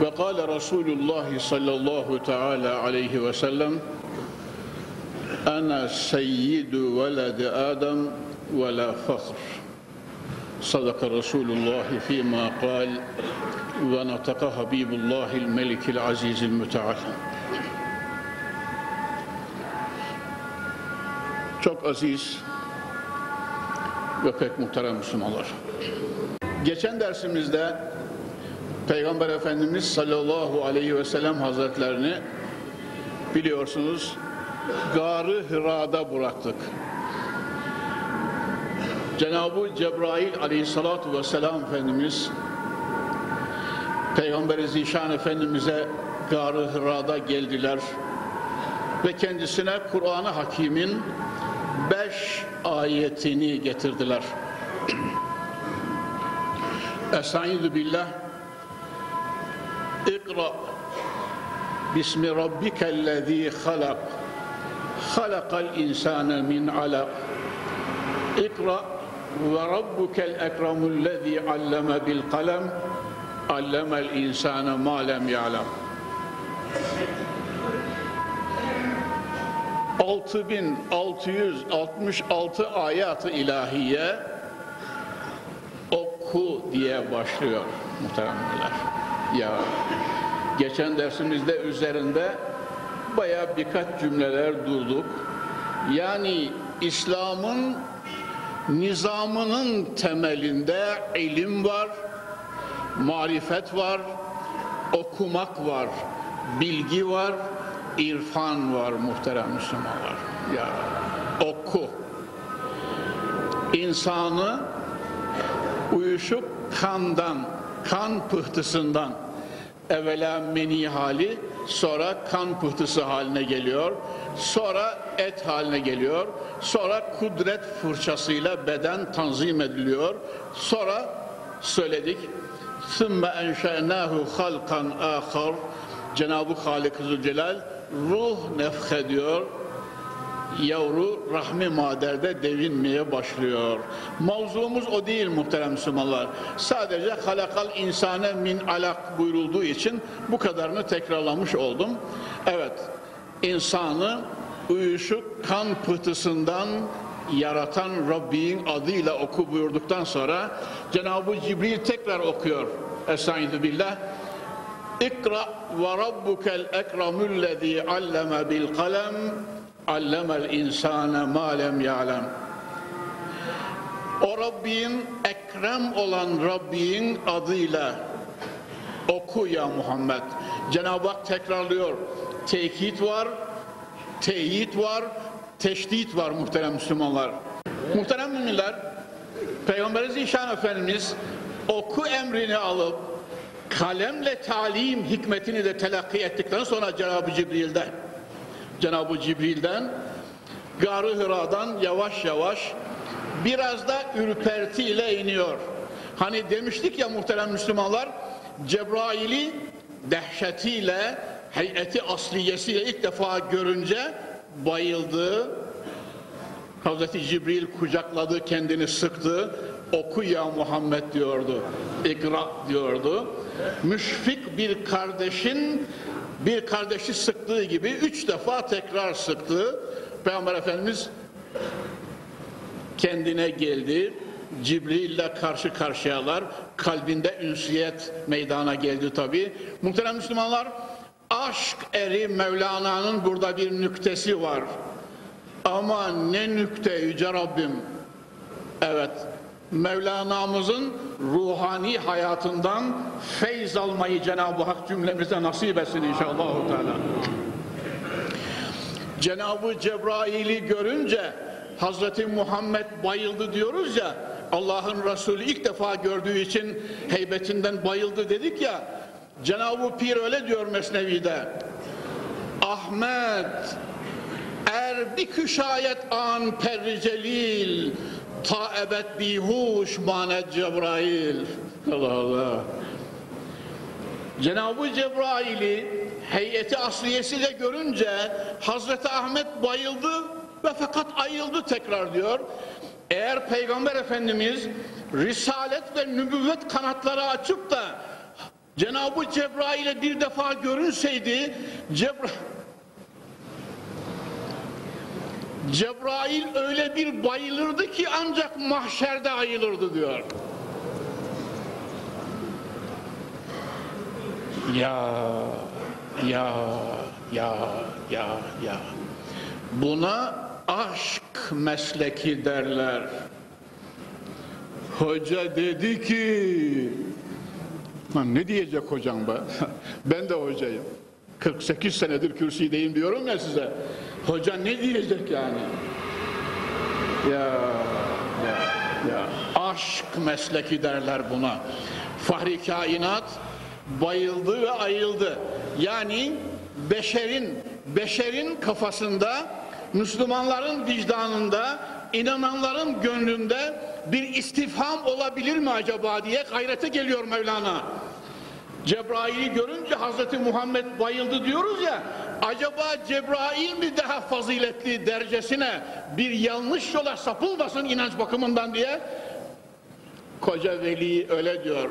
Ve kâle Resulullah sallallahu teala aleyhi ve sellem Ana seyyidu veledi Adem ve la fakhr. Sadaka Resulullah fîmâ kâl ve nataka Habibullahil melikil azizil müteal. Çok aziz ve pek muhterem Müslümanlar. Geçen dersimizde Peygamber Efendimiz sallallahu aleyhi ve sellem hazretlerini biliyorsunuz Garı Hıra'da bıraktık. Cenab-ı Cebrail aleyhissalatu vesselam Efendimiz Peygamber-i Zişan Efendimiz'e Garı Hıra'da geldiler ve kendisine Kur'an-ı Hakim'in beş ayetini getirdiler. Estaizu billah İkra. Bismi rabbikellezî halak. Halakal insâne min alak İkra. Ve rabbukel ekremullezî alleme bil kalem. Allemel insâne ma lem ya'lem. 6666 ayat-ı ilahiye oku diye başlıyor muhteremler. Ya geçen dersimizde üzerinde baya birkaç cümleler durduk. Yani İslam'ın nizamının temelinde ilim var, marifet var, okumak var, bilgi var, irfan var muhterem Müslümanlar. Ya oku. İnsanı uyuşup kandan, kan pıhtısından evvela meni hali sonra kan pıhtısı haline geliyor. Sonra et haline geliyor. Sonra kudret fırçasıyla beden tanzim ediliyor. Sonra söyledik. ثُمَّ اَنْشَأْنَاهُ خَلْقًا آخَرٍ Cenab-ı Halik Zülcelal ruh nefhediyor. Yavru rahmi maderde devinmeye başlıyor. Mavzumuz o değil muhterem Müslümanlar. Sadece halakal insane min alak buyurulduğu için bu kadarını tekrarlamış oldum. Evet, insanı uyuşuk kan pıhtısından yaratan Rabbin adıyla oku buyurduktan sonra Cenab-ı Cibril tekrar okuyor. Estaizu billah. İkra ve rabbukel ekremüllezî alleme bil kalem allemel insane ma lem ya'lem. O Rabbin ekrem olan Rabbin adıyla oku ya Muhammed. Cenab-ı Hak tekrarlıyor. Tekit var, teyit var, teşdit var muhterem Müslümanlar. Muhterem müminler, Peygamber Zişan Efendimiz oku emrini alıp kalemle talim hikmetini de telakki ettikten sonra Cenab-ı Cibril'den Cenab-ı Cibril'den Gar-ı Hıra'dan yavaş yavaş biraz da ürpertiyle iniyor. Hani demiştik ya muhterem Müslümanlar Cebrail'i dehşetiyle heyeti asliyesiyle ilk defa görünce bayıldı. Hazreti Cibril kucakladı, kendini sıktı. Oku ya Muhammed diyordu. İkra diyordu. Müşfik bir kardeşin bir kardeşi sıktığı gibi üç defa tekrar sıktı. Peygamber Efendimiz kendine geldi. Cibril ile karşı karşıyalar. Kalbinde ünsiyet meydana geldi tabi. Muhterem Müslümanlar, aşk eri Mevlana'nın burada bir nüktesi var. Ama ne nükte Yüce Rabbim. Evet, Mevlana'mızın ruhani hayatından feyz almayı Cenab-ı Hak cümlemize nasip etsin inşallah. Cenab-ı Cebrail'i görünce Hazreti Muhammed bayıldı diyoruz ya Allah'ın Resulü ilk defa gördüğü için heybetinden bayıldı dedik ya Cenab-ı Pir öyle diyor Mesnevi'de Ahmet er bir küşayet an perri celil ta ebed bihuş manet Cebrail Allah Allah Cenab-ı Cebrail'i heyeti asliyesiyle görünce Hazreti Ahmet bayıldı ve fakat ayıldı tekrar diyor. Eğer Peygamber Efendimiz Risalet ve nübüvvet kanatları açıp da Cenab-ı Cebrail'e bir defa görünseydi Cebra Cebrail öyle bir bayılırdı ki ancak mahşerde ayılırdı diyor. Ya, ya, ya, ya, ya. Buna aşk mesleki derler. Hoca dedi ki, Lan ne diyecek hocam be? ben de hocayım. 48 senedir kürsüdeyim diyorum ya size. Hoca ne diyecek yani? Ya, ya, ya. Aşk mesleki derler buna. Fahri kainat bayıldı ve ayıldı. Yani beşerin beşerin kafasında, Müslümanların vicdanında, inananların gönlünde bir istifham olabilir mi acaba diye gayrete geliyor Mevlana. Cebrail'i görünce Hazreti Muhammed bayıldı diyoruz ya, acaba Cebrail mi daha faziletli derecesine bir yanlış yola sapılmasın inanç bakımından diye koca veli öyle diyor.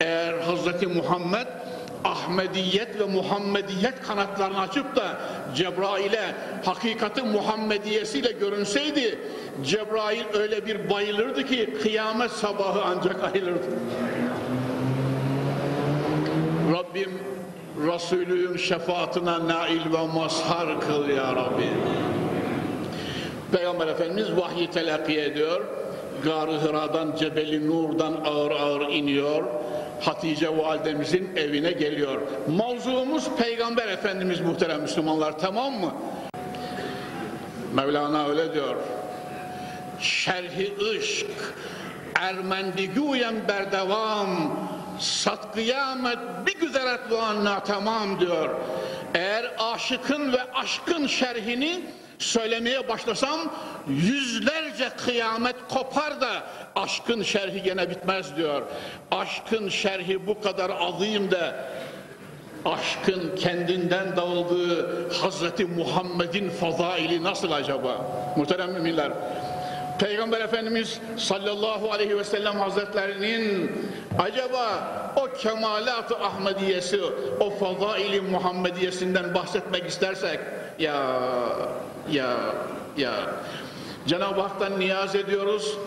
Eğer Hazreti Muhammed Ahmediyet ve Muhammediyet kanatlarını açıp da Cebrail'e hakikati Muhammediyesiyle görünseydi Cebrail öyle bir bayılırdı ki kıyamet sabahı ancak ayılırdı. Rabbim Resulü'nün şefaatine nail ve mazhar kıl ya Rabbi. Peygamber Efendimiz vahyi telakki ediyor. Gar-ı Hıra'dan, Cebeli Nur'dan ağır ağır iniyor. Hatice validemizin evine geliyor. Mavzuumuz Peygamber Efendimiz muhterem Müslümanlar tamam mı? Mevlana öyle diyor. Şerhi ışk ermendigüyen berdevam sat kıyamet bir güzel etvanna tamam diyor. Eğer aşıkın ve aşkın şerhini söylemeye başlasam yüzlerce kıyamet kopar da aşkın şerhi gene bitmez diyor. Aşkın şerhi bu kadar azim de aşkın kendinden dağıldığı Hazreti Muhammed'in fazaili nasıl acaba? Muhterem müminler. Peygamber Efendimiz sallallahu aleyhi ve sellem hazretlerinin acaba o kemalat-ı Ahmediyesi, o fazaili Muhammediyesinden bahsetmek istersek ya ya ya Cenab-ı Hak'tan niyaz ediyoruz.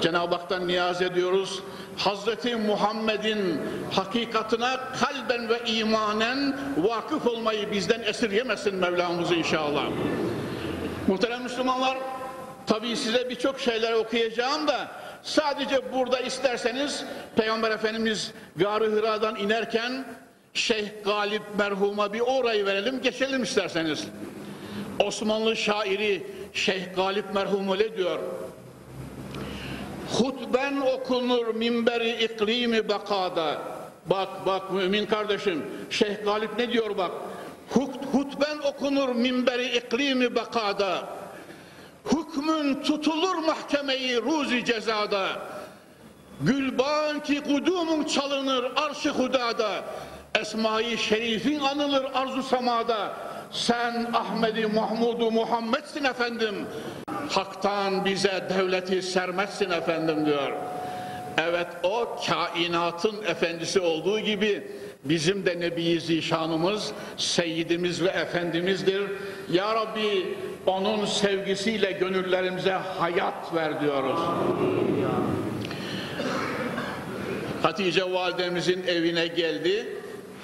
Cenab-ı Hak'tan niyaz ediyoruz. Hazreti Muhammed'in hakikatına kalben ve imanen vakıf olmayı bizden esirgemesin Mevlamız inşallah. Muhterem Müslümanlar, tabii size birçok şeyler okuyacağım da sadece burada isterseniz Peygamber Efendimiz Gar-ı Hıra'dan inerken Şeyh Galip merhuma bir orayı verelim, geçelim isterseniz. Osmanlı şairi Şeyh Galip merhum öyle diyor. Hutben okunur minberi iklimi bakada. Bak bak mümin kardeşim. Şeyh Galip ne diyor bak. Hut, hutben okunur minberi iklimi bakada. Hükmün tutulur mahkemeyi ruzi cezada. Gülban ki kudumun çalınır arşı hudada. Esma-i şerifin anılır arzu semada. Sen Ahmedi Mahmudu Muhammed'sin efendim. Hak'tan bize devleti sermetsin efendim diyor. Evet o kainatın efendisi olduğu gibi bizim de Nebi Zişanımız, Seyyidimiz ve Efendimizdir. Ya Rabbi onun sevgisiyle gönüllerimize hayat ver diyoruz. Hatice validemizin evine geldi.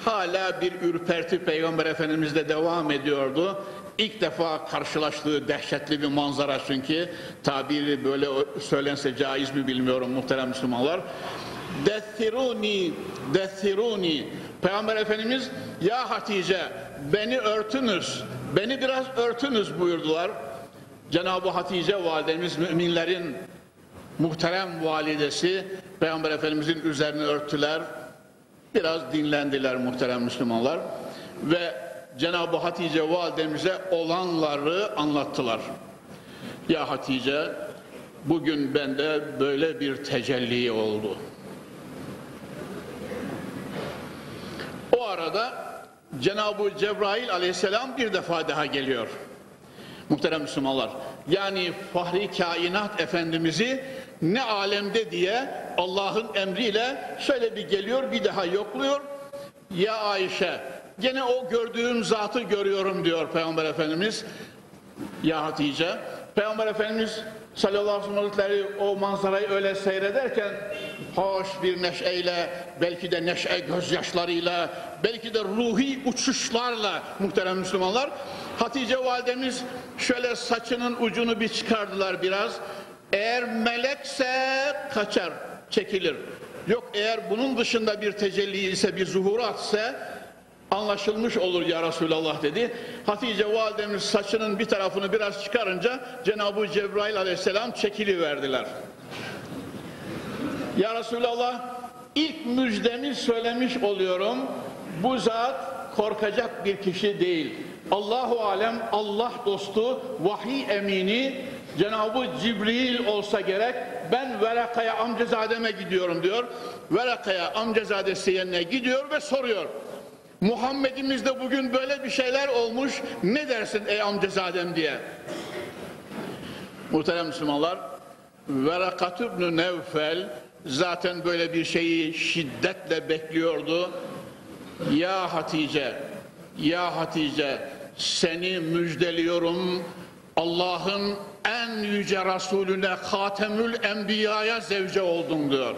Hala bir ürperti Peygamber Efendimiz'de devam ediyordu. İlk defa karşılaştığı dehşetli bir manzara çünkü tabiri böyle söylense caiz mi bilmiyorum muhterem Müslümanlar. Dethiruni, dethiruni. Peygamber Efendimiz ya Hatice beni örtünüz, beni biraz örtünüz buyurdular. Cenab-ı Hatice validemiz müminlerin muhterem validesi Peygamber Efendimizin üzerine örttüler. Biraz dinlendiler muhterem Müslümanlar ve Cenab-ı Hatice validemize olanları anlattılar. Ya Hatice bugün bende böyle bir tecelli oldu. O arada Cenab-ı Cebrail aleyhisselam bir defa daha geliyor. Muhterem Müslümanlar. Yani Fahri Kainat Efendimiz'i ne alemde diye Allah'ın emriyle şöyle bir geliyor bir daha yokluyor. Ya Ayşe gene o gördüğüm zatı görüyorum diyor Peygamber Efendimiz. Ya Hatice Peygamber Efendimiz sallallahu aleyhi o manzarayı öyle seyrederken hoş bir neşeyle belki de neşe gözyaşlarıyla belki de ruhi uçuşlarla muhterem Müslümanlar Hatice validemiz şöyle saçının ucunu bir çıkardılar biraz. Eğer melekse kaçar çekilir. Yok eğer bunun dışında bir tecelli ise bir zuhurat ise anlaşılmış olur ya Resulallah dedi. Hatice validemiz saçının bir tarafını biraz çıkarınca Cenab-ı Cebrail aleyhisselam çekili verdiler. Ya Resulallah ilk müjdemi söylemiş oluyorum. Bu zat korkacak bir kişi değil. Allahu alem Allah dostu, vahiy emini Cenab-ı Cibril olsa gerek ben Veraka'ya amcazademe gidiyorum diyor. Veraka'ya amcazadesi yerine gidiyor ve soruyor. Muhammed'imizde bugün böyle bir şeyler olmuş. Ne dersin ey amcazadem diye. Muhterem Müslümanlar, Verakat ibn Nevfel zaten böyle bir şeyi şiddetle bekliyordu. Ya Hatice, ya Hatice seni müjdeliyorum. Allah'ın en yüce Resulüne Hatemül Enbiya'ya zevce oldun diyor.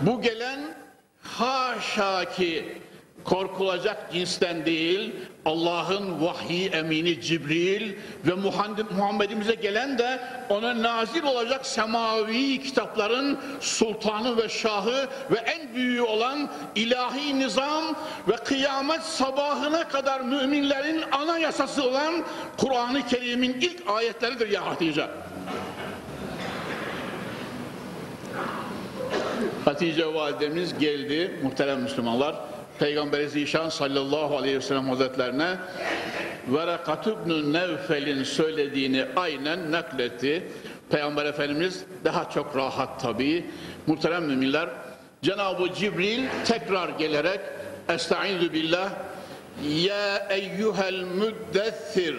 Bu gelen haşa ki korkulacak cinsten değil Allah'ın vahyi emini Cibril ve Muhammed'imize gelen de ona nazil olacak semavi kitapların sultanı ve şahı ve en büyüğü olan ilahi nizam ve kıyamet sabahına kadar müminlerin ana yasası olan Kur'an-ı Kerim'in ilk ayetleridir ya Hatice. Hatice validemiz geldi muhterem Müslümanlar. Peygamber Zişan sallallahu aleyhi ve sellem hazretlerine Verakat ibn Nevfel'in söylediğini aynen nakletti. Peygamber Efendimiz daha çok rahat tabi. Muhterem müminler Cenab-ı Cibril tekrar gelerek Estaizu billah Ya eyyuhel müddessir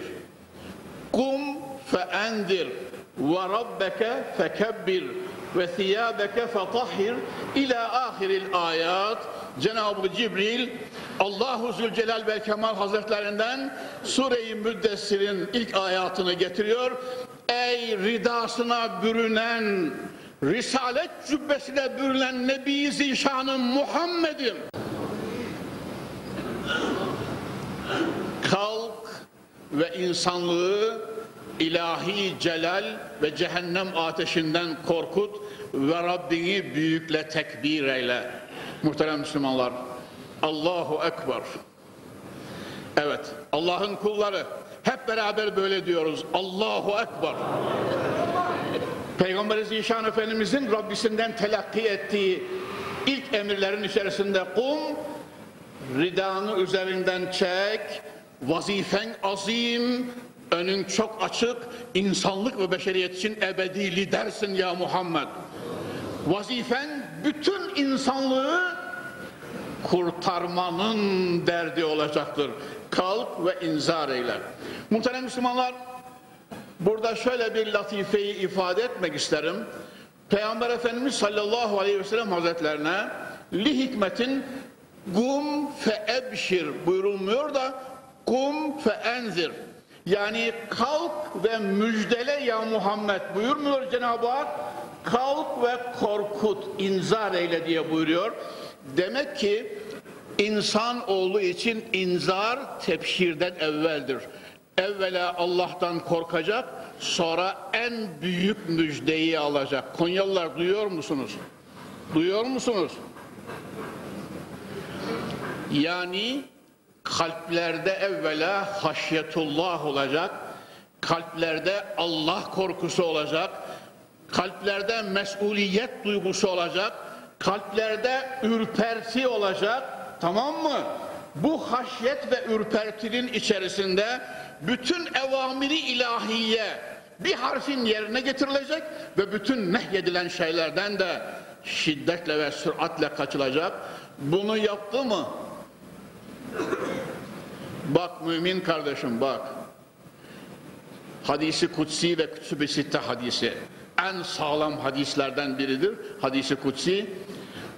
Kum fe endir ve rabbeke fekebbir ve thiyâbeke fetahhir ila ahiril ayat Cenab-ı Cibril Allahu Zülcelal ve Kemal Hazretlerinden Sure-i Müddessir'in ilk ayatını getiriyor. Ey ridasına bürünen, Risalet cübbesine bürünen Nebi Zişan'ın Muhammed'im. Kalk ve insanlığı ilahi celal ve cehennem ateşinden korkut ve Rabbini büyükle tekbir eyle. Muhterem Müslümanlar, Allahu Ekber. Evet, Allah'ın kulları hep beraber böyle diyoruz. Allahu Ekber. Peygamber Zişan Efendimizin Rabbisinden telakki ettiği ilk emirlerin içerisinde kum, ridanı üzerinden çek, vazifen azim, önün çok açık, insanlık ve beşeriyet için ebedi lidersin ya Muhammed. Vazifen bütün insanlığı kurtarmanın derdi olacaktır. Kalk ve inzar eyle. Muhterem Müslümanlar, burada şöyle bir latifeyi ifade etmek isterim. Peygamber Efendimiz sallallahu aleyhi ve sellem hazretlerine li hikmetin gum fe ebşir buyurulmuyor da kum fe enzir yani kalk ve müjdele ya Muhammed buyurmuyor Cenab-ı Hak kalk ve korkut, inzar eyle diye buyuruyor. Demek ki insan oğlu için inzar tepşirden evveldir. Evvela Allah'tan korkacak, sonra en büyük müjdeyi alacak. Konyalılar duyuyor musunuz? Duyuyor musunuz? Yani kalplerde evvela haşyetullah olacak, kalplerde Allah korkusu olacak, kalplerde mesuliyet duygusu olacak, kalplerde ürperti olacak, tamam mı? Bu haşyet ve ürpertinin içerisinde bütün evamiri ilahiye bir harfin yerine getirilecek ve bütün nehyedilen şeylerden de şiddetle ve süratle kaçılacak. Bunu yaptı mı? Bak mümin kardeşim bak. Hadisi kutsi ve kütüb-i sitte hadisi en sağlam hadislerden biridir. Hadisi kutsi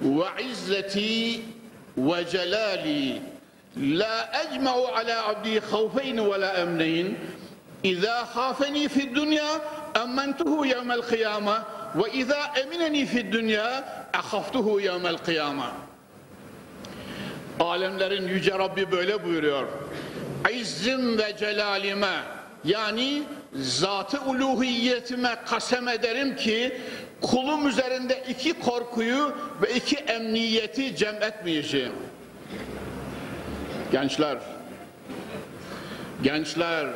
ve izzeti ve celali la ecma'u ala abdi havfeyn ve la emneyn İza khafeni fi dünya emmentuhu yevmel kıyame ve izâ emineni fi dünya ehaftuhu yevmel kıyame Alemlerin yüce Rabbi böyle buyuruyor. İzzim ve celalime yani zatı uluhiyetime kasem ederim ki kulum üzerinde iki korkuyu ve iki emniyeti cem etmeyeceğim. Gençler, gençler,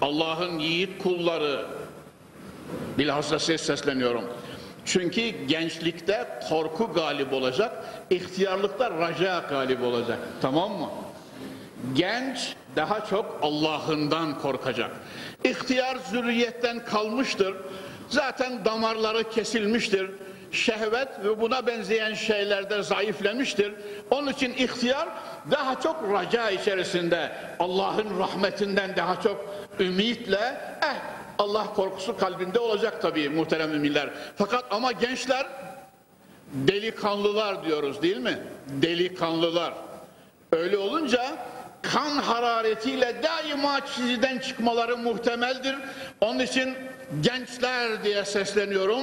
Allah'ın yiğit kulları, bilhassa size sesleniyorum. Çünkü gençlikte korku galip olacak, ihtiyarlıkta raca galip olacak. Tamam mı? Genç daha çok Allah'ından korkacak. İhtiyar zürriyetten kalmıştır. Zaten damarları kesilmiştir. Şehvet ve buna benzeyen şeylerde zayıflemiştir. Onun için ihtiyar daha çok raca içerisinde Allah'ın rahmetinden daha çok ümitle eh Allah korkusu kalbinde olacak tabii muhterem müminler. Fakat ama gençler delikanlılar diyoruz değil mi? Delikanlılar. Öyle olunca kan hararetiyle daima çiziden çıkmaları muhtemeldir. Onun için gençler diye sesleniyorum.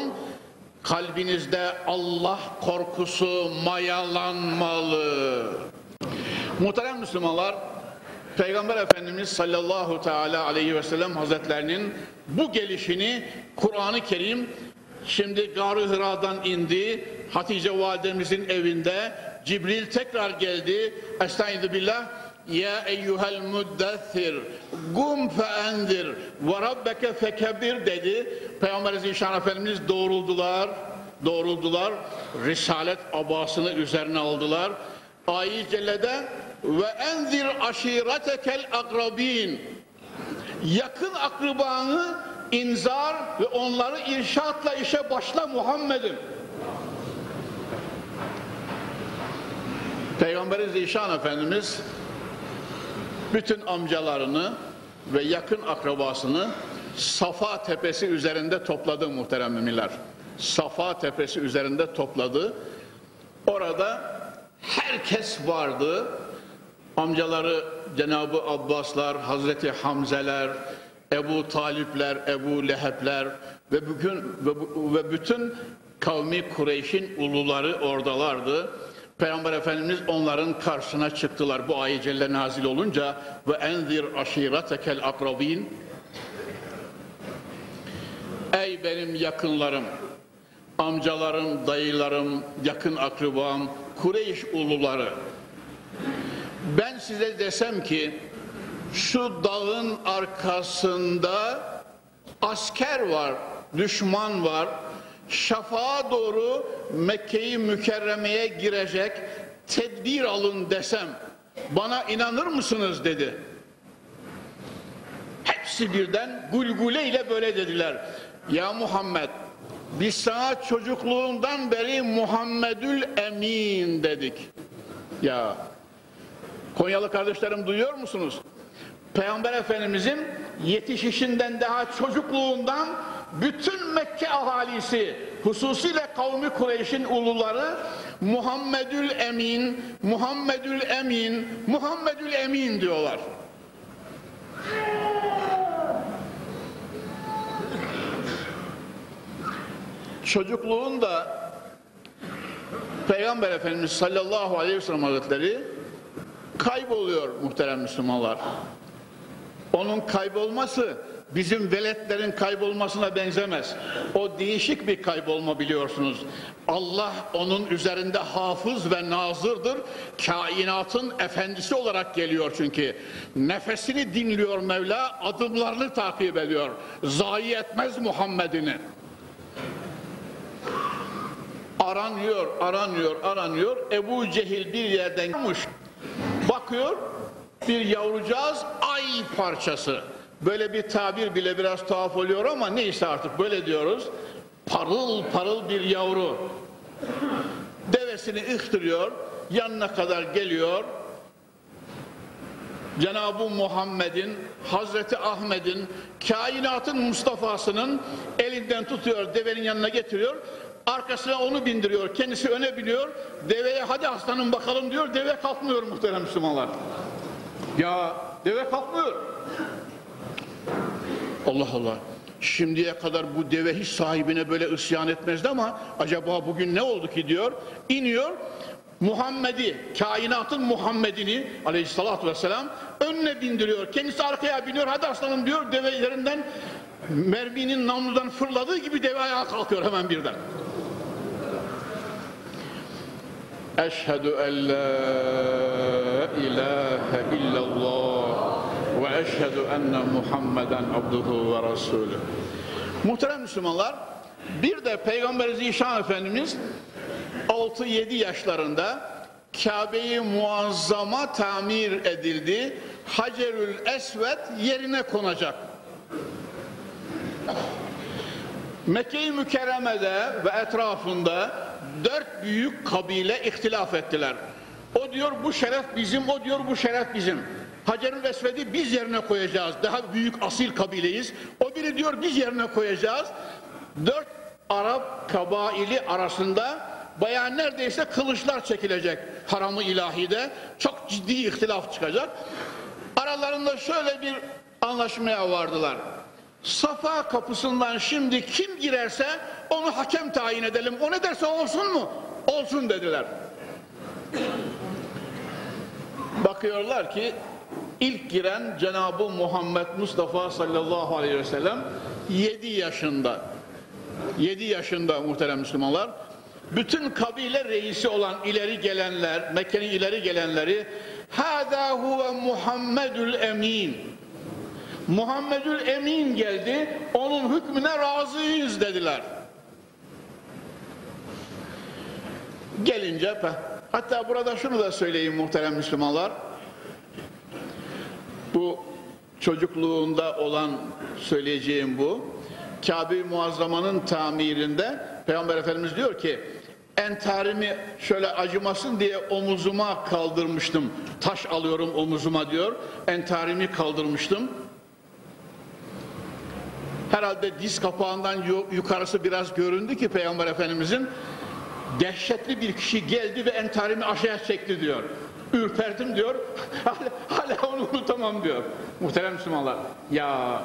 Kalbinizde Allah korkusu mayalanmalı. Muhterem Müslümanlar, Peygamber Efendimiz sallallahu teala aleyhi ve sellem hazretlerinin bu gelişini Kur'an-ı Kerim şimdi Gar-ı Hıra'dan indi. Hatice validemizin evinde Cibril tekrar geldi. Estaizu billah. Ya eyyuhel müddessir gum fe endir ve rabbeke fekebbir dedi. Peygamber Zişan Efendimiz doğruldular. Doğruldular. Risalet abasını üzerine aldılar. Ayet-i Celle'de ve enzir aşiretekel akrabin yakın akrabanı inzar ve onları irşatla işe başla Muhammed'im. Peygamberi Zişan Efendimiz bütün amcalarını ve yakın akrabasını Safa tepesi üzerinde topladı muhterem müminler. Safa tepesi üzerinde topladı. Orada herkes vardı. Amcaları Cenab-ı Abbaslar, Hazreti Hamzeler, Ebu Talipler, Ebu Lehebler ve bugün ve, ve bütün kavmi Kureyş'in uluları oradalardı. Peygamber Efendimiz onların karşısına çıktılar bu ayet celle nazil olunca. Ve enzir aşiretekel akrabin. Ey benim yakınlarım, amcalarım, dayılarım, yakın akrabam, Kureyş uluları ben size desem ki şu dağın arkasında asker var, düşman var. Şafağa doğru Mekke'yi mükerremeye girecek tedbir alın desem bana inanır mısınız dedi. Hepsi birden gulgule ile böyle dediler. Ya Muhammed biz sana çocukluğundan beri Muhammedül Emin dedik. Ya Konyalı kardeşlerim duyuyor musunuz? Peygamber Efendimizin yetişişinden daha çocukluğundan bütün Mekke ahalisi hususiyle kavmi Kureyş'in uluları Muhammedül Emin, Muhammedül Emin, Muhammedül Emin diyorlar. çocukluğunda Peygamber Efendimiz sallallahu aleyhi ve sellem Hazretleri kayboluyor muhterem Müslümanlar. Onun kaybolması bizim veletlerin kaybolmasına benzemez. O değişik bir kaybolma biliyorsunuz. Allah onun üzerinde hafız ve nazırdır. Kainatın efendisi olarak geliyor çünkü. Nefesini dinliyor Mevla, adımlarını takip ediyor. Zayi etmez Muhammed'ini. Aranıyor, aranıyor, aranıyor. Ebu Cehil bir yerden gelmiş. Bakıyor, bir yavrucağız ay parçası. Böyle bir tabir bile biraz tuhaf oluyor ama neyse artık böyle diyoruz. Parıl parıl bir yavru. Devesini ıhtırıyor, yanına kadar geliyor. Cenab-ı Muhammed'in, Hazreti Ahmet'in, kainatın Mustafa'sının elinden tutuyor, devenin yanına getiriyor. Arkasına onu bindiriyor, kendisi öne biniyor. Deveye hadi aslanım bakalım diyor, deve kalkmıyor muhterem Müslümanlar. Ya deve kalkmıyor. Allah Allah. Şimdiye kadar bu deve hiç sahibine böyle isyan etmezdi ama acaba bugün ne oldu ki diyor. İniyor. Muhammed'i, kainatın Muhammed'ini aleyhissalatü vesselam önüne bindiriyor. Kendisi arkaya biniyor. Hadi aslanım diyor. Deve yerinden merminin namludan fırladığı gibi deve ayağa kalkıyor hemen birden. En la ilahe illallah ve eşhedü enne Muhammeden abduhu ve rasulü. Muhterem Müslümanlar, bir de Peygamber Zişan Efendimiz 6-7 yaşlarında Kabe-i Muazzama tamir edildi. Hacerül Esved yerine konacak. Mekke-i Mükerreme'de ve etrafında dört büyük kabile ihtilaf ettiler. O diyor bu şeref bizim, o diyor bu şeref bizim. Hacerül Esved'i biz yerine koyacağız. Daha büyük asil kabileyiz. O biri diyor biz yerine koyacağız. Dört Arap kabaili arasında bayağı neredeyse kılıçlar çekilecek haramı ilahide. Çok ciddi ihtilaf çıkacak. Aralarında şöyle bir anlaşmaya vardılar. Safa kapısından şimdi kim girerse onu hakem tayin edelim. O ne derse olsun mu? Olsun dediler. Bakıyorlar ki ilk giren Cenab-ı Muhammed Mustafa sallallahu aleyhi ve sellem 7 yaşında. 7 yaşında muhterem Müslümanlar. Bütün kabile reisi olan ileri gelenler, Mekke'nin ileri gelenleri Hâdâ huve Muhammedül Emin. Muhammedül Emin geldi, onun hükmüne razıyız dediler. Gelince, hatta burada şunu da söyleyeyim muhterem Müslümanlar. Bu çocukluğunda olan söyleyeceğim bu. Kabe-i Muazzama'nın tamirinde Peygamber Efendimiz diyor ki entarimi şöyle acımasın diye omuzuma kaldırmıştım. Taş alıyorum omuzuma diyor. Entarimi kaldırmıştım. Herhalde diz kapağından yukarısı biraz göründü ki Peygamber Efendimizin dehşetli bir kişi geldi ve entarimi aşağıya çekti diyor. Ürperdim diyor. Hala, onu unutamam diyor. Muhterem Müslümanlar. Ya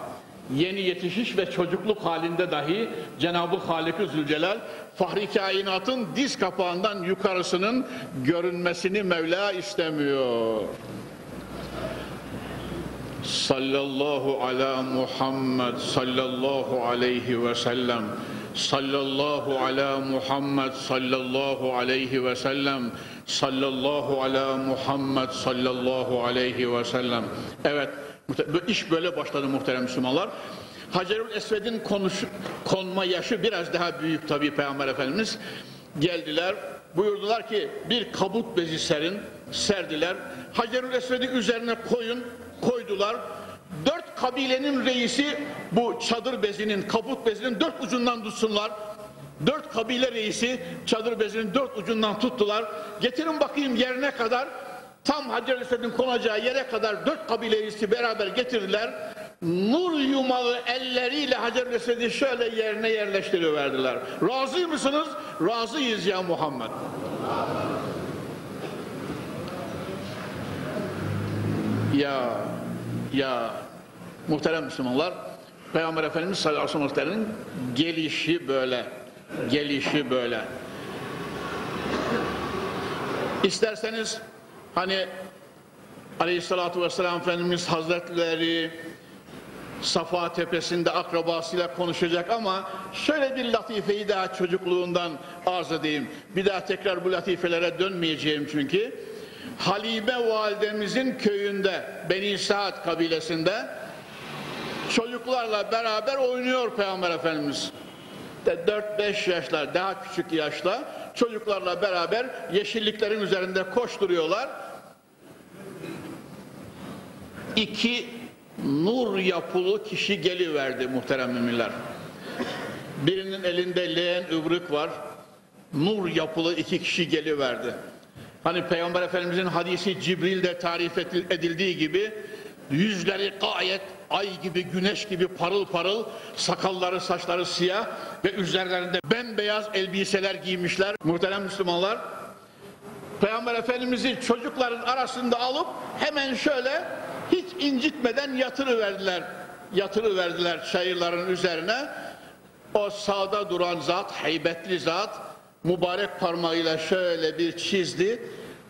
yeni yetişiş ve çocukluk halinde dahi Cenab-ı Halik-i Zülcelal Fahri kainatın diz kapağından yukarısının görünmesini Mevla istemiyor. Sallallahu ala Muhammed sallallahu aleyhi ve sellem. Sallallahu ala Muhammed sallallahu aleyhi ve sellem. Sallallahu ala Muhammed sallallahu aleyhi ve sellem. Evet iş böyle başladı muhterem Müslümanlar. Hacerül Esved'in konuş, konma yaşı biraz daha büyük tabi Peygamber Efendimiz. Geldiler buyurdular ki bir kabut bezi serin serdiler. Hacerül Esved'i üzerine koyun koydular dört kabilenin reisi bu çadır bezinin, kabut bezinin dört ucundan tutsunlar. Dört kabile reisi çadır bezinin dört ucundan tuttular. Getirin bakayım yerine kadar tam Hacer Esed'in konacağı yere kadar dört kabile reisi beraber getirdiler. Nur yumalı elleriyle Hacer Esed'i şöyle yerine yerleştiriverdiler. Razı mısınız? Razıyız ya Muhammed. Ya ya muhterem Müslümanlar Peygamber Efendimiz sallallahu aleyhi ve sellem'in gelişi böyle gelişi böyle. İsterseniz hani Aleyhisselatü Vesselam Efendimiz Hazretleri Safa Tepesi'nde akrabasıyla konuşacak ama şöyle bir latifeyi daha çocukluğundan arz edeyim. Bir daha tekrar bu latifelere dönmeyeceğim çünkü. Halime validemizin köyünde Beni Saad kabilesinde çocuklarla beraber oynuyor Peygamber Efendimiz. 4-5 yaşlar daha küçük yaşta çocuklarla beraber yeşilliklerin üzerinde koşturuyorlar. İki nur yapılı kişi geliverdi muhterem müminler. Birinin elinde leğen übrük var. Nur yapılı iki kişi geliverdi. Hani Peygamber Efendimizin hadisi Cibril'de tarif edildiği gibi yüzleri gayet ay gibi, güneş gibi parıl parıl, sakalları, saçları siyah ve üzerlerinde bembeyaz elbiseler giymişler. Muhterem Müslümanlar, Peygamber Efendimiz'i çocukların arasında alıp hemen şöyle hiç incitmeden yatırıverdiler. Yatırıverdiler çayırların üzerine. O sağda duran zat, heybetli zat mübarek parmağıyla şöyle bir çizdi.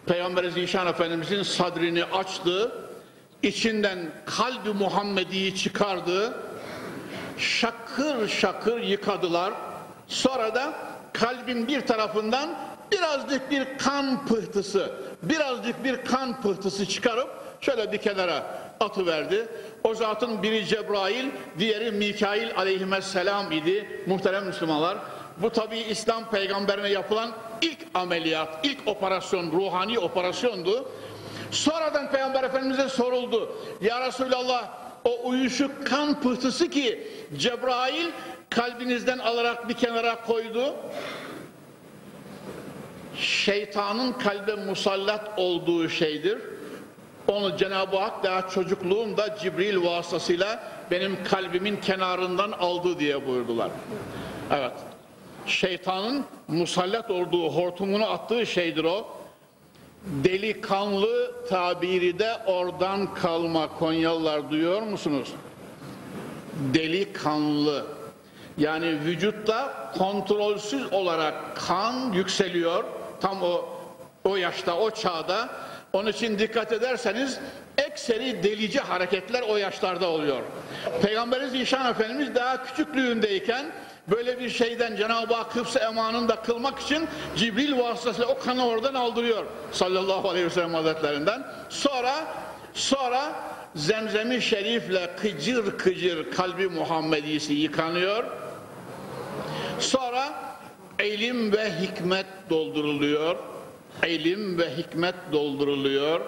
Peygamber Zişan Efendimizin sadrini açtı. içinden kalbi Muhammedi'yi çıkardı. Şakır şakır yıkadılar. Sonra da kalbin bir tarafından birazcık bir kan pıhtısı, birazcık bir kan pıhtısı çıkarıp şöyle bir kenara atıverdi. O zatın biri Cebrail, diğeri Mikail aleyhisselam idi. Muhterem Müslümanlar, bu tabi İslam peygamberine yapılan ilk ameliyat, ilk operasyon, ruhani operasyondu. Sonradan Peygamber Efendimiz'e soruldu. Ya Resulallah o uyuşuk kan pıhtısı ki Cebrail kalbinizden alarak bir kenara koydu. Şeytanın kalbe musallat olduğu şeydir. Onu Cenab-ı Hak daha çocukluğumda Cibril vasıtasıyla benim kalbimin kenarından aldı diye buyurdular. Evet. Şeytanın musallat olduğu, hortumunu attığı şeydir o. Delikanlı tabiri de oradan kalma Konyalılar duyuyor musunuz? Delikanlı. Yani vücutta kontrolsüz olarak kan yükseliyor. Tam o o yaşta, o çağda. Onun için dikkat ederseniz ekseri delici hareketler o yaşlarda oluyor. Peygamberimiz Zişan Efendimiz daha küçüklüğündeyken böyle bir şeyden Cenab-ı Hak hıfz emanını kılmak için Cibril vasıtasıyla o kanı oradan aldırıyor sallallahu aleyhi ve sellem hazretlerinden. Sonra sonra zemzemi şerifle kıcır kıcır kalbi Muhammedisi yıkanıyor. Sonra ilim ve hikmet dolduruluyor. İlim ve hikmet dolduruluyor.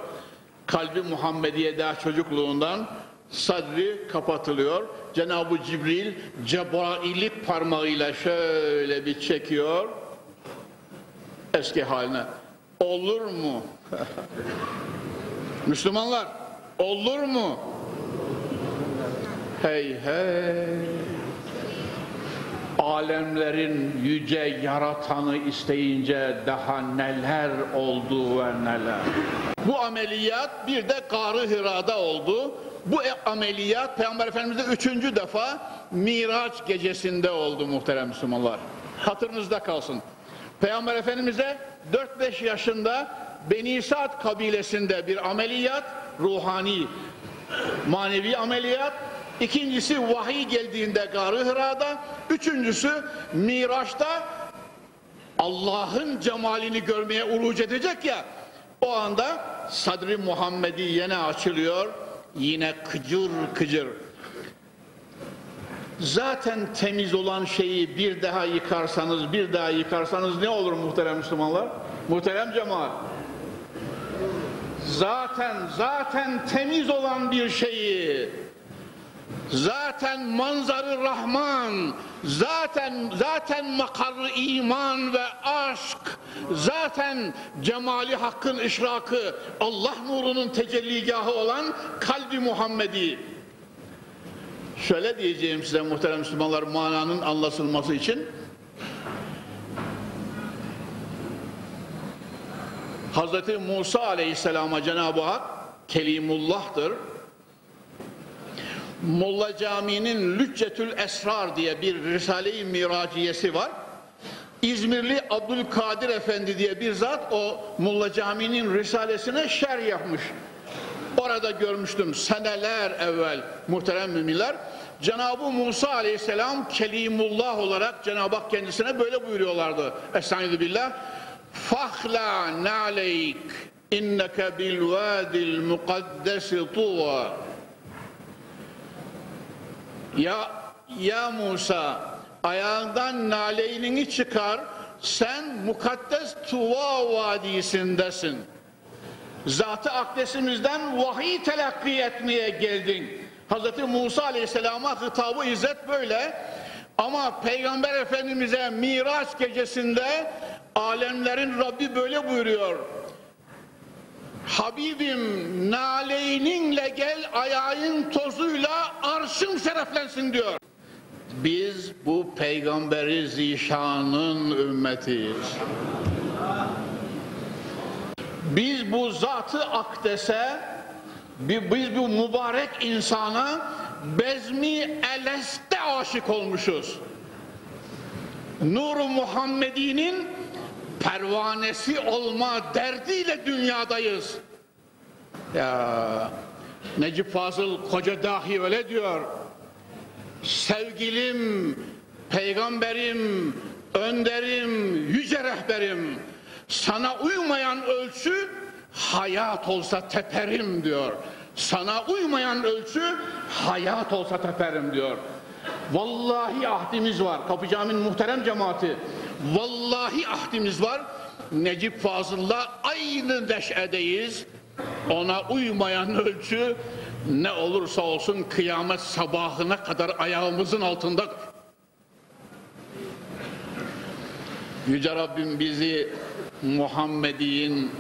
Kalbi Muhammediye daha çocukluğundan sadri kapatılıyor. Cenab-ı Cibril Cebrail'lik parmağıyla şöyle bir çekiyor eski haline. Olur mu? Müslümanlar olur mu? Hey hey alemlerin yüce yaratanı isteyince daha neler oldu ve neler. Bu ameliyat bir de Garı Hira'da oldu. Bu e- ameliyat Peygamber Efendimiz'de üçüncü defa Miraç gecesinde oldu muhterem Müslümanlar. Hatırınızda kalsın. Peygamber Efendimiz'e 4-5 yaşında Beni Sa'd kabilesinde bir ameliyat, ruhani, manevi ameliyat, İkincisi vahiy geldiğinde Garı Hıra'da, üçüncüsü Miraç'ta Allah'ın cemalini görmeye uruc edecek ya, o anda Sadri Muhammedi yine açılıyor, yine kıcır kıcır. Zaten temiz olan şeyi bir daha yıkarsanız, bir daha yıkarsanız ne olur muhterem Müslümanlar? Muhterem cemaat. Zaten, zaten temiz olan bir şeyi zaten manzarı Rahman, zaten zaten makarı iman ve aşk, zaten cemali hakkın işrakı, Allah nurunun tecelligahı olan kalbi Muhammedi. Şöyle diyeceğim size muhterem Müslümanlar mananın anlaşılması için. Hazreti Musa aleyhisselama Cenab-ı Hak Kelimullah'tır Molla Camii'nin Lüccetül Esrar diye bir Risale-i Miraciyesi var. İzmirli Abdülkadir Efendi diye bir zat o Mulla Camii'nin risalesine şer yapmış. Orada görmüştüm seneler evvel muhterem müminler. Cenab-ı Musa aleyhisselam kelimullah olarak Cenab-ı Hak kendisine böyle buyuruyorlardı. Estaizu billah. Fahla naleyk inneke bil vadil mukaddesi tuva. Ya ya Musa ayağından naleynini çıkar sen mukaddes Tuva vadisindesin. Zat-ı akdesimizden vahiy telakki etmeye geldin. Hz. Musa Aleyhisselam'a hitabı izzet böyle. Ama Peygamber Efendimiz'e Miraç gecesinde alemlerin Rabbi böyle buyuruyor. Habibim naleyninle gel ayağın tozuyla arşım şereflensin diyor. Biz bu peygamberi zişanın ümmetiyiz. Biz bu zatı akdese, biz bu mübarek insana bezmi eleste aşık olmuşuz. Nur-u Muhammedi'nin pervanesi olma derdiyle dünyadayız. Ya Necip Fazıl Koca Dahi öyle diyor. Sevgilim, peygamberim, önderim, yüce rehberim. Sana uymayan ölçü hayat olsa teperim diyor. Sana uymayan ölçü hayat olsa teperim diyor. Vallahi ahdimiz var. Kapı Camii'nin muhterem cemaati. Vallahi ahdimiz var. Necip Fazıl'la aynı neşedeyiz. Ona uymayan ölçü ne olursa olsun kıyamet sabahına kadar ayağımızın altında Yüce Rabbim bizi Muhammed'in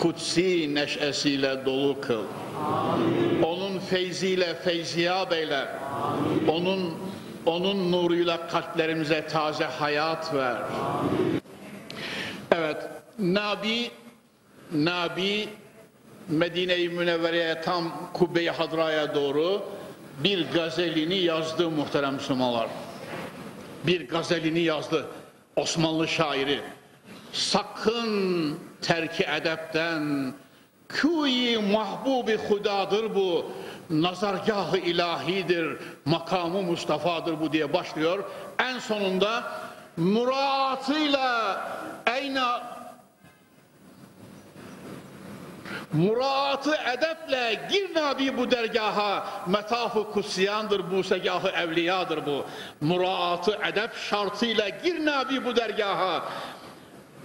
kutsi neşesiyle dolu kıl. Onun feyziyle feyziyab eyle. Onun onun nuruyla kalplerimize taze hayat ver. Evet, Nabi Nabi Medine-i Münevvere'ye tam Kubbe-i Hadra'ya doğru bir gazelini yazdı muhterem Müslümanlar. Bir gazelini yazdı Osmanlı şairi. Sakın terki edepten Kuyi mahbubi hudadır bu. Nazargahı ilahidir makamı Mustafa'dır bu diye başlıyor. En sonunda muratıyla eyna Muratı edeple gir Nabi bu dergaha metafı kutsiyandır bu segahı evliyadır bu. Muratı edep şartıyla gir Nabi bu dergaha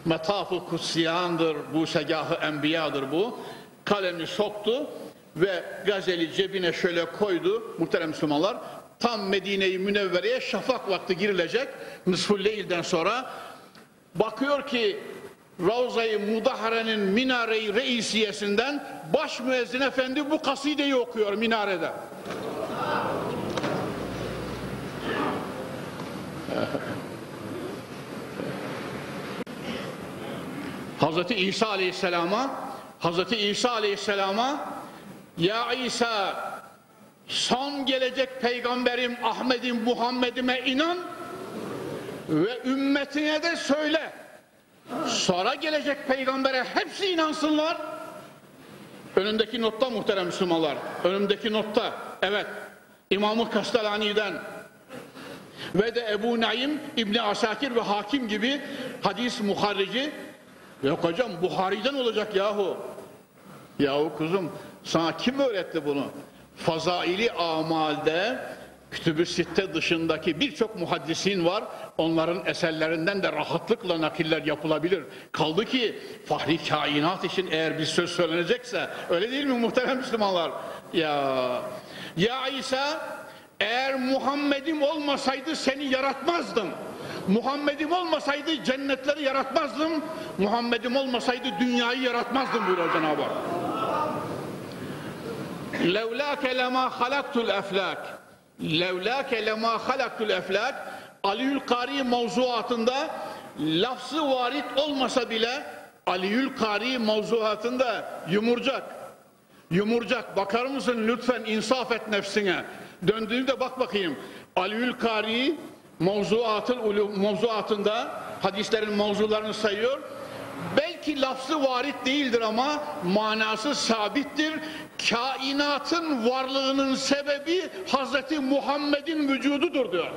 metafı kutsiyandır bu segahı enbiyadır bu kalemi soktu ve gazeli cebine şöyle koydu muhterem Müslümanlar tam Medine-i Münevvere'ye şafak vakti girilecek nısful sonra bakıyor ki Ravza-i Mudahare'nin minare-i reisiyesinden baş müezzin efendi bu kasideyi okuyor minarede. Hazreti İsa Aleyhisselam'a Hazreti İsa Aleyhisselam'a Ya İsa son gelecek peygamberim Ahmet'im Muhammed'ime inan ve ümmetine de söyle Sonra gelecek peygambere hepsi inansınlar. Önündeki notta muhterem Müslümanlar. Önümdeki notta. Evet. İmam-ı Kastalani'den ve de Ebu Naim İbni Asakir ve Hakim gibi hadis muharrici yok hocam Buhari'den olacak yahu yahu kuzum sana kim öğretti bunu fazaili amalde Kütüb-ü Sitte dışındaki birçok muhaddisin var. Onların eserlerinden de rahatlıkla nakiller yapılabilir. Kaldı ki fahri kainat için eğer bir söz söylenecekse öyle değil mi muhterem Müslümanlar? Ya ya İsa eğer Muhammed'im olmasaydı seni yaratmazdım. Muhammed'im olmasaydı cennetleri yaratmazdım. Muhammed'im olmasaydı dünyayı yaratmazdım buyuruyor Cenab-ı Hak. Levlâke lemâ halaktul eflâk. Levlâke lemâ halaktul eflak Aliül Kari mevzuatında lafzı varit olmasa bile Aliül Kari mevzuatında yumurcak. Yumurcak bakar mısın? Lütfen insaf et nefsine. Döndüğünde bak bakayım. Aliül Kari mevzuatın mevzuatında hadislerin mevzularını sayıyor. Belki lafzı varit değildir ama manası sabittir. Kainatın varlığının sebebi Hazreti Muhammed'in vücududur diyor.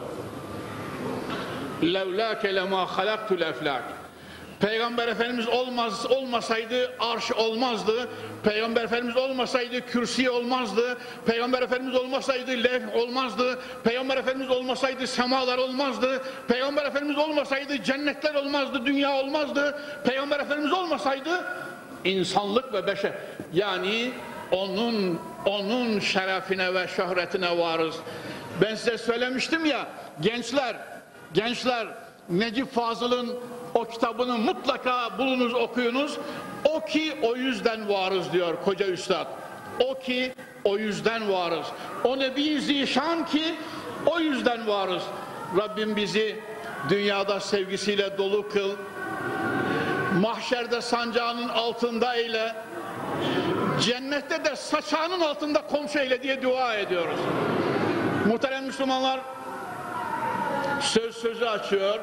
Levlâke lemâ halaktul eflâk. Peygamber Efendimiz olmaz olmasaydı arş olmazdı. Peygamber Efendimiz olmasaydı kürsi olmazdı. Peygamber Efendimiz olmasaydı levh olmazdı. Peygamber Efendimiz olmasaydı semalar olmazdı. Peygamber Efendimiz olmasaydı cennetler olmazdı, dünya olmazdı. Peygamber Efendimiz olmasaydı insanlık ve beşer yani onun onun şerefine ve şöhretine varız. Ben size söylemiştim ya gençler gençler Necip Fazıl'ın o kitabını mutlaka bulunuz okuyunuz. O ki o yüzden varız diyor koca üstad. O ki o yüzden varız. O Nebi Zişan ki o yüzden varız. Rabbim bizi dünyada sevgisiyle dolu kıl. Mahşerde sancağının altında eyle. Cennette de saçağının altında komşu eyle diye dua ediyoruz. Muhterem Müslümanlar söz sözü açıyor.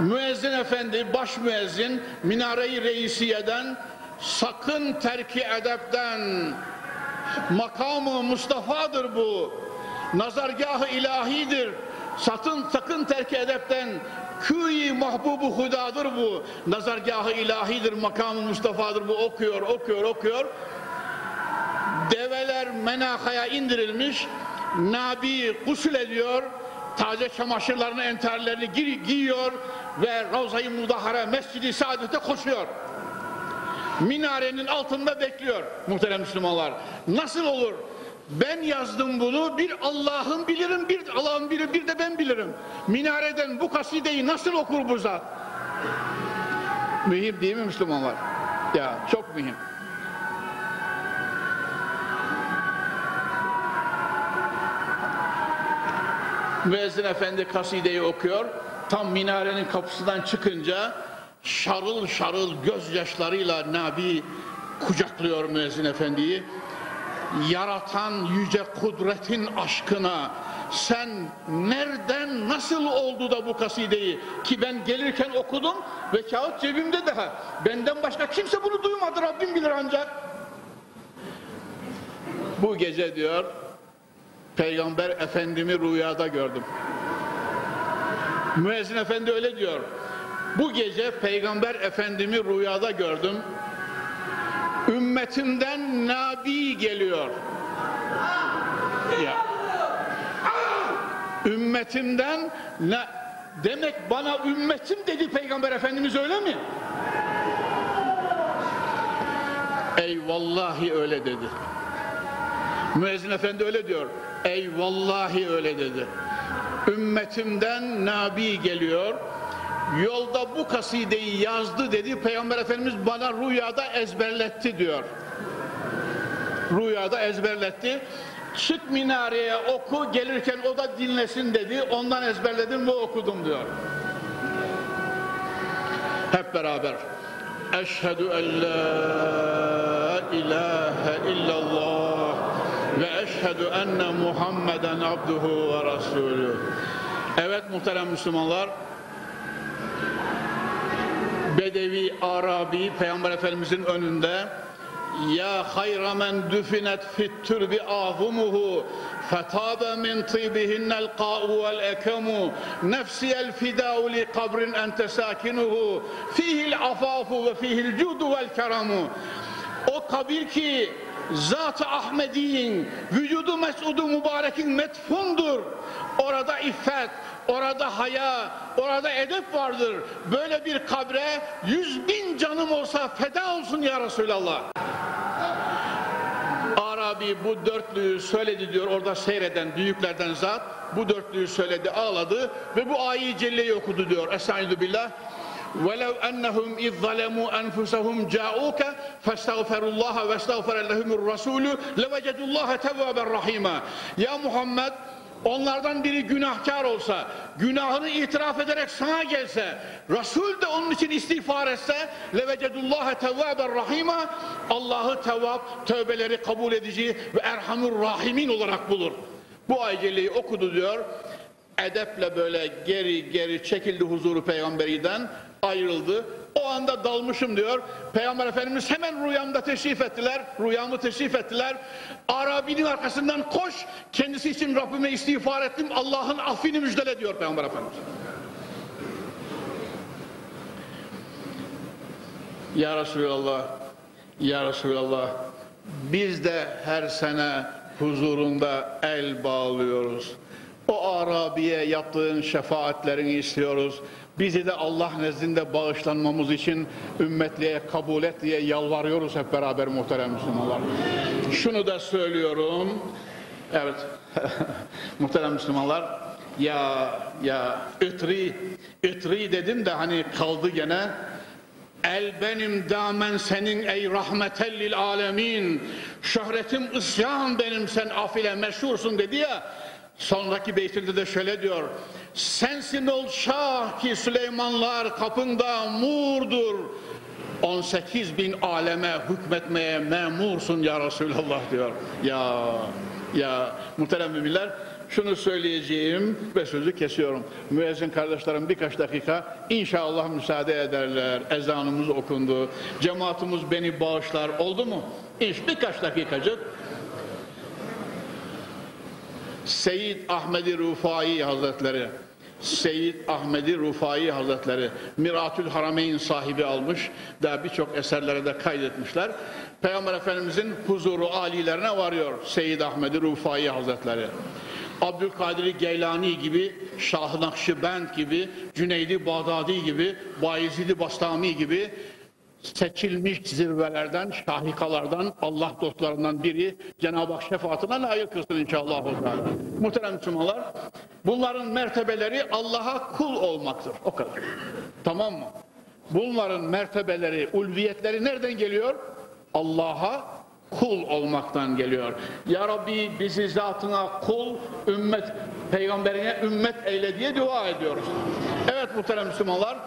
Müezzin efendi, baş müezzin minareyi reisiyeden sakın terki edepten makamı Mustafa'dır bu. Nazargahı ilahidir. Sakın sakın terki edepten Küyi mahbubu hudadır bu. Nazargahı ilahidir, makamı Mustafa'dır bu. Okuyor, okuyor, okuyor. Develer menakaya indirilmiş. Nabi gusül ediyor. Taze çamaşırlarını, enterlerini gi- giyiyor ve Ravza-i Mudahara Mescidi Saadet'e koşuyor. Minarenin altında bekliyor muhterem Müslümanlar. Nasıl olur? Ben yazdım bunu, bir Allah'ın bilirim, bir Allah'ın bilir, bir de ben bilirim. Minareden bu kasideyi nasıl okur bu zat? Mühim değil mi Müslümanlar? Ya çok mühim. Müezzin efendi kasideyi okuyor. Tam minarenin kapısından çıkınca şarıl şarıl gözyaşlarıyla Nabi kucaklıyor müezzin efendiyi. Yaratan yüce kudretin aşkına sen nereden nasıl oldu da bu kasideyi ki ben gelirken okudum ve kağıt cebimde daha benden başka kimse bunu duymadı Rabbim bilir ancak bu gece diyor Peygamber Efendimi rüyada gördüm. Müezzin Efendi öyle diyor. Bu gece Peygamber Efendimi rüyada gördüm. Ümmetimden Nabi geliyor. Ya. Ümmetimden ne demek bana ümmetim dedi Peygamber Efendimiz öyle mi? Ey vallahi öyle dedi. Müezzin Efendi öyle diyor. Ey vallahi öyle dedi. Ümmetimden Nabi geliyor. Yolda bu kasideyi yazdı dedi. Peygamber Efendimiz bana rüyada ezberletti diyor. Rüyada ezberletti. Çık minareye oku gelirken o da dinlesin dedi. Ondan ezberledim ve okudum diyor. Hep beraber. Eşhedü en la ilahe illallah eşhedü enne Muhammeden abduhu ve rasulü. Evet muhterem Müslümanlar, Bedevi, Arabi, Peygamber Efendimizin önünde ya hayra men düfinet fit türbi ahumuhu fetabe min tibihinnel qa'u vel ekemu nefsiyel fidâu li kabrin ente sakinuhu fihil afafu ve fihil cudu vel keramu o kabir ki Zat-ı Ahmedi'nin vücudu mesudu mübarekin metfundur. Orada iffet, orada haya, orada edep vardır. Böyle bir kabre yüz bin canım olsa feda olsun ya Resulallah. Arabi bu dörtlüyü söyledi diyor orada seyreden büyüklerden zat. Bu dörtlüyü söyledi ağladı ve bu ayet celleyi okudu diyor. Estaizu billah. وَلَوْ أَنَّهُمْ اِذْ ظَلَمُوا أَنْفُسَهُمْ جَاءُوكَ فَاسْتَغْفَرُوا اللّٰهَ وَاسْتَغْفَرَ لَهُمُ الرَّسُولُ لَوَجَدُوا اللّٰهَ تَوَّابًا رَحِيمًا Ya Muhammed onlardan biri günahkar olsa, günahını itiraf ederek sana gelse, Resul de onun için istiğfar etse, levecedullaha tevvaben rahima, Allah'ı tevvab, tövbeleri kabul edici ve erhamur rahimin olarak bulur. Bu ayet okudu diyor. edeple böyle geri geri çekildi huzuru peygamberiden ayrıldı. O anda dalmışım diyor. Peygamber Efendimiz hemen rüyamda teşrif ettiler. Rüyamı teşrif ettiler. Arabinin arkasından koş. Kendisi için Rabbime istiğfar ettim. Allah'ın affini müjdele diyor Peygamber Efendimiz. Ya Resulallah, Ya Resulallah, biz de her sene huzurunda el bağlıyoruz. O Arabiye yaptığın şefaatlerini istiyoruz. Bizi de Allah nezdinde bağışlanmamız için ümmetliğe kabul et diye yalvarıyoruz hep beraber muhterem Müslümanlar. Şunu da söylüyorum. Evet, muhterem Müslümanlar. Ya, ya, ütri, ütri dedim de hani kaldı gene. El benim damen senin ey rahmetellil alemin. Şöhretim isyan benim sen afile meşhursun dedi ya. Sonraki beytinde de şöyle diyor. Sensin ol şah ki Süleymanlar kapında murdur. 18 bin aleme hükmetmeye memursun ya Resulallah diyor. Ya ya muhterem müminler şunu söyleyeceğim ve sözü kesiyorum. Müezzin kardeşlerim birkaç dakika inşallah müsaade ederler. Ezanımız okundu. Cemaatimiz beni bağışlar. Oldu mu? İş birkaç dakikacık. Seyyid Ahmedi Rufai Hazretleri Seyyid Ahmedi Rufai Hazretleri Miratül Harameyn sahibi almış daha birçok eserlere de kaydetmişler. Peygamber Efendimizin huzuru alilerine varıyor Seyyid Ahmedi Rufai Hazretleri. Abdülkadir Geylani gibi, Şah-ı Nakşibend gibi, Cüneydi Bağdadi gibi, Bayezid-i Bastami gibi seçilmiş zirvelerden, şahikalardan, Allah dostlarından biri Cenab-ı Hak şefaatine layık kılsın inşallah. Muhterem Müslümanlar, bunların mertebeleri Allah'a kul olmaktır. O kadar. Tamam mı? Bunların mertebeleri, ulviyetleri nereden geliyor? Allah'a kul olmaktan geliyor. Ya Rabbi bizi zatına kul, ümmet, peygamberine ümmet eyle diye dua ediyoruz. Evet muhterem Müslümanlar,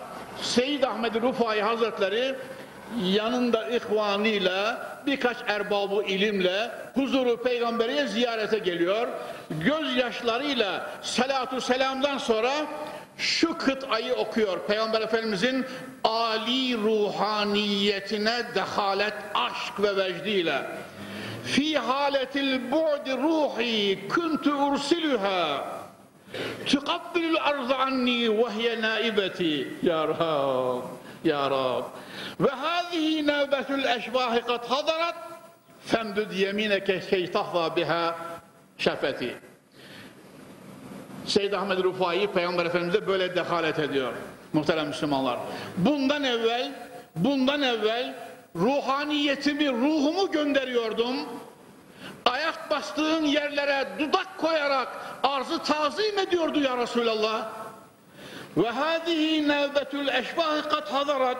Seyyid Ahmed Rufai Hazretleri yanında ihvanıyla birkaç erbabı ilimle huzuru peygamberiye ziyarete geliyor. Gözyaşlarıyla salatu selamdan sonra şu kıtayı okuyor. Peygamber Efendimizin ali ruhaniyetine dehalet, aşk ve vecdiyle. Fi haletil bu'di ruhi kuntu ursiluha tukabbilul arz anni ve hiye naibeti ya Rab ya Rab ve hâzihi nâbetul eşbâhi kad hadarat femdud yemineke key tahva biha şefeti Seyyid Ahmed Rufai Peygamber Efendimiz'e böyle dehalet ediyor muhterem Müslümanlar. Bundan evvel bundan evvel ruhaniyetimi, ruhumu gönderiyordum. Ayak bastığın yerlere dudak koyarak arzı tazim ediyordu ya Resulallah. Ve hâzihi nevbetul eşbâhi kad hadarat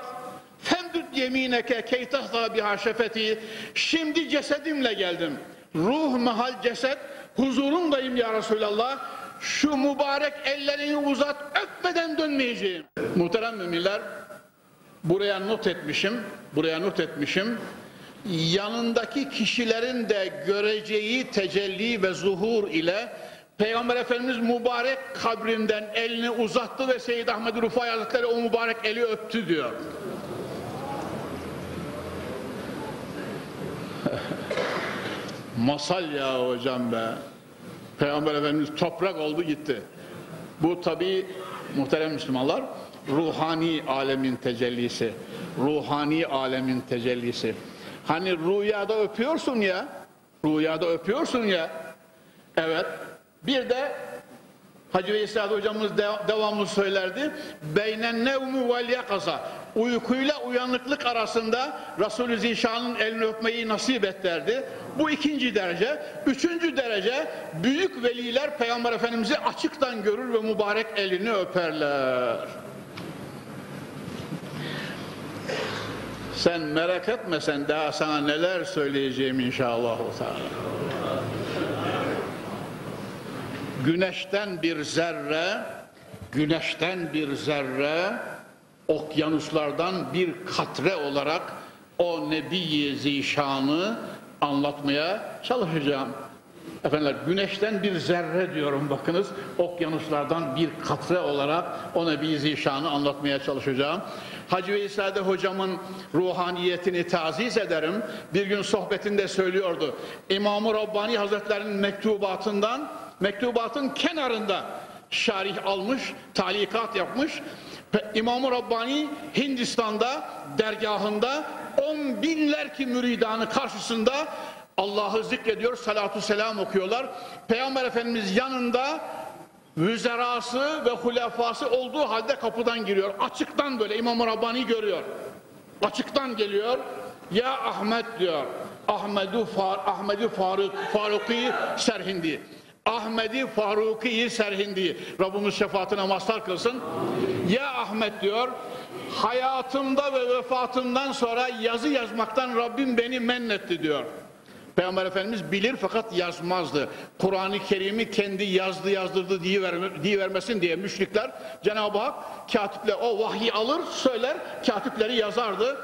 femdüd yemineke key tahza biha şefeti şimdi cesedimle geldim. Ruh mahal ceset huzurundayım ya Resulallah şu mübarek ellerini uzat öpmeden dönmeyeceğim. Muhterem müminler buraya not etmişim, buraya not etmişim. Yanındaki kişilerin de göreceği tecelli ve zuhur ile Peygamber Efendimiz mübarek kabrinden elini uzattı ve Seyyid Ahmed Rufay Hazretleri o mübarek eli öptü diyor. Masal ya hocam be. Peygamber Efendimiz toprak oldu gitti. Bu tabi muhterem Müslümanlar ruhani alemin tecellisi. Ruhani alemin tecellisi. Hani rüyada öpüyorsun ya, rüyada öpüyorsun ya. Evet. Bir de Hacı Veysel hocamız de, devamlı söylerdi. Beynen nevmu vel yakaza. Uykuyla uyanıklık arasında Resulü Zişan'ın elini öpmeyi nasip et derdi. Bu ikinci derece. Üçüncü derece büyük veliler Peygamber Efendimiz'i açıktan görür ve mübarek elini öperler. Sen merak etmesen daha sana neler söyleyeceğim inşallah. Güneşten bir zerre, güneşten bir zerre, okyanuslardan bir katre olarak o Nebi-i Zişan'ı anlatmaya çalışacağım. Efendiler güneşten bir zerre diyorum bakınız okyanuslardan bir katre olarak ona bir zişanı anlatmaya çalışacağım. Hacı Veysade hocamın ruhaniyetini taziz ederim. Bir gün sohbetinde söylüyordu. İmam-ı Rabbani Hazretleri'nin mektubatından mektubatın kenarında şarih almış, talikat yapmış. İmam-ı Rabbani Hindistan'da dergahında on binler ki müridanı karşısında Allah'ı zikrediyor, salatu selam okuyorlar. Peygamber Efendimiz yanında vüzerası ve hulefası olduğu halde kapıdan giriyor. Açıktan böyle İmam-ı Rabbani görüyor. Açıktan geliyor. Ya Ahmet diyor. Ahmedu Far Ahmedu Faruk Faruki Serhindi. Ahmedi Faruki Serhindi. Rabbimiz şefaatine mazhar kılsın. Ya Ahmet diyor. Hayatımda ve vefatımdan sonra yazı yazmaktan Rabbim beni mennetti diyor. Peygamber Efendimiz bilir fakat yazmazdı. Kur'an-ı Kerim'i kendi yazdı yazdırdı diye vermesin diye müşrikler Cenab-ı Hak katiple o vahyi alır söyler katipleri yazardı.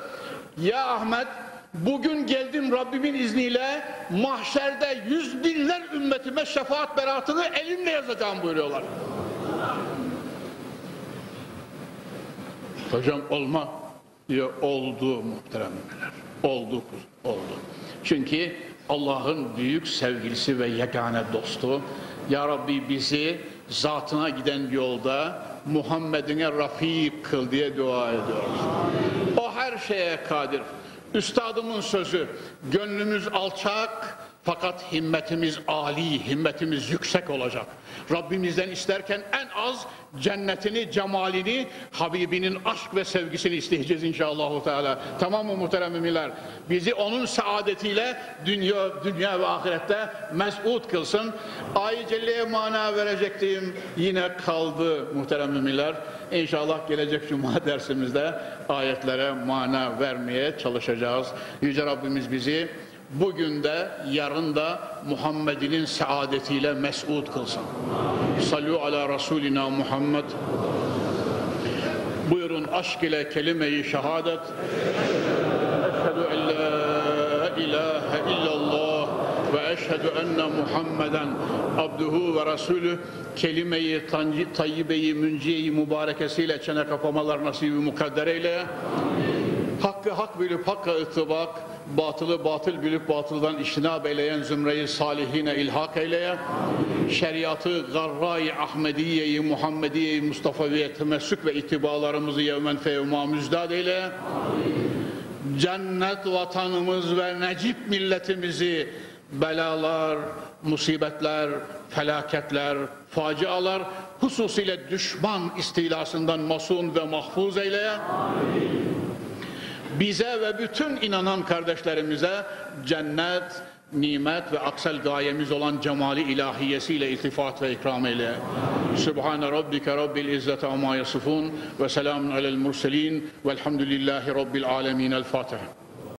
Ya Ahmet bugün geldim Rabbimin izniyle mahşerde yüz binler ümmetime şefaat beratını elimle yazacağım buyuruyorlar. Hocam olma diyor oldu muhteremler. Oldu oldu. Çünkü Allah'ın büyük sevgilisi ve yegane dostu. Ya Rabbi bizi zatına giden yolda Muhammed'ine rafik kıl diye dua ediyoruz. O her şeye kadir. Üstadımın sözü, gönlümüz alçak fakat himmetimiz âli, himmetimiz yüksek olacak. Rabbimizden isterken en az cennetini, cemalini, Habibinin aşk ve sevgisini isteyeceğiz inşallah. Teala. Tamam mı muhterem müminler? Bizi onun saadetiyle dünya, dünya ve ahirette mesut kılsın. Ay Celle'ye mana verecektim. Yine kaldı muhterem müminler. İnşallah gelecek cuma dersimizde ayetlere mana vermeye çalışacağız. Yüce Rabbimiz bizi bugün de yarın da Muhammed'in saadetiyle mes'ud kılsın. Sallu ala Resulina Muhammed. Buyurun aşk ile kelime-i şehadet. Eşhedü en la ilahe illallah ve eşhedü enne Muhammeden abduhu ve rasulü kelime-i tayyibe-i münciye-i mübarekesiyle çene kapamalar nasibi mukadder eyle. Hakkı hak bilip hakka ıttıbak, batılı batıl bilip batıldan iştinab eyleyen zümreyi salihine ilhak eyleye, şeriatı garra-i Ahmediye-i Muhammediye-i Mustafa'ya temessük ve itibalarımızı yevmen fevma müzdad eyle, cennet vatanımız ve necip milletimizi belalar, musibetler, felaketler, facialar, hususiyle düşman istilasından masun ve mahfuz eyleye. Amin bize ve bütün inanan kardeşlerimize cennet, nimet ve aksel gayemiz olan cemali ilahiyesiyle iltifat ve ikram eyle. Sübhane Rabbike Rabbil İzzete amma yasifun ve selamun alel murselin velhamdülillahi Rabbil alemin. El Fatiha.